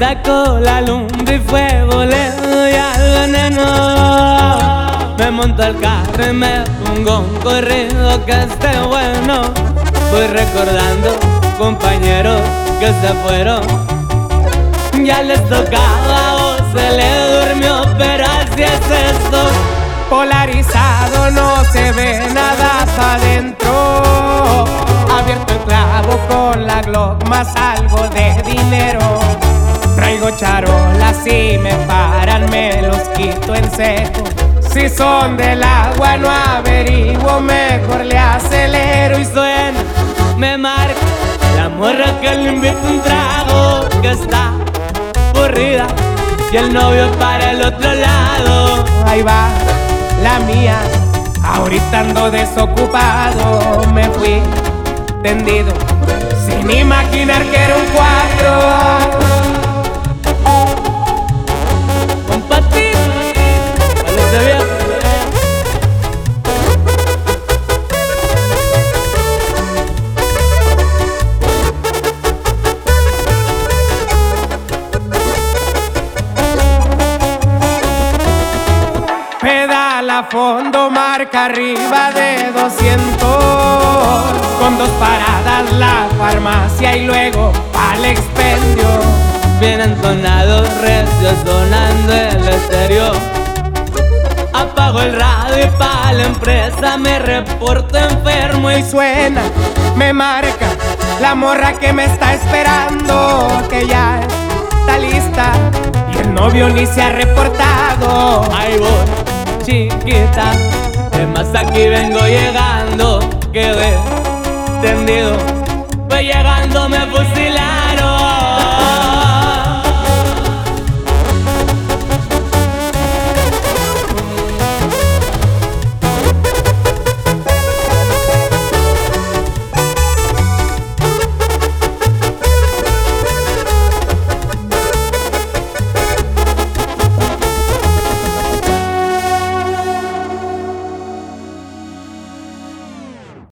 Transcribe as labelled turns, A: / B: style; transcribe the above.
A: sacó la lumbre y fue le doy al veneno. Me monto al carro me pongo un corrido que esté bueno. Voy recordando compañeros que se fueron. Ya les tocaba o se le durmió, pero así es esto.
B: Polarizado no se ve nada para adentro. Abierto el clavo con la Glock más algo de dinero. Traigo charolas y me paran, me los quito en seco. Si son del agua no averiguo, mejor le acelero y suena.
A: Me marca la morra que le invita un trago que está aburrida y el novio para el otro lado.
B: Ahí va la mía, ahorita ando desocupado, me fui tendido sin imaginar que era un cuatro. A fondo, marca arriba de 200 Con dos paradas la farmacia y luego al expendio.
A: Bien entonados, recios sonando el estéreo. Apago el radio y pa' la empresa me reporto enfermo y
B: Y suena, me marca la morra que me está esperando Que ya está lista y el novio ni se ha reportado.
A: Ahí voy, chiquita. Además aquí vengo llegando,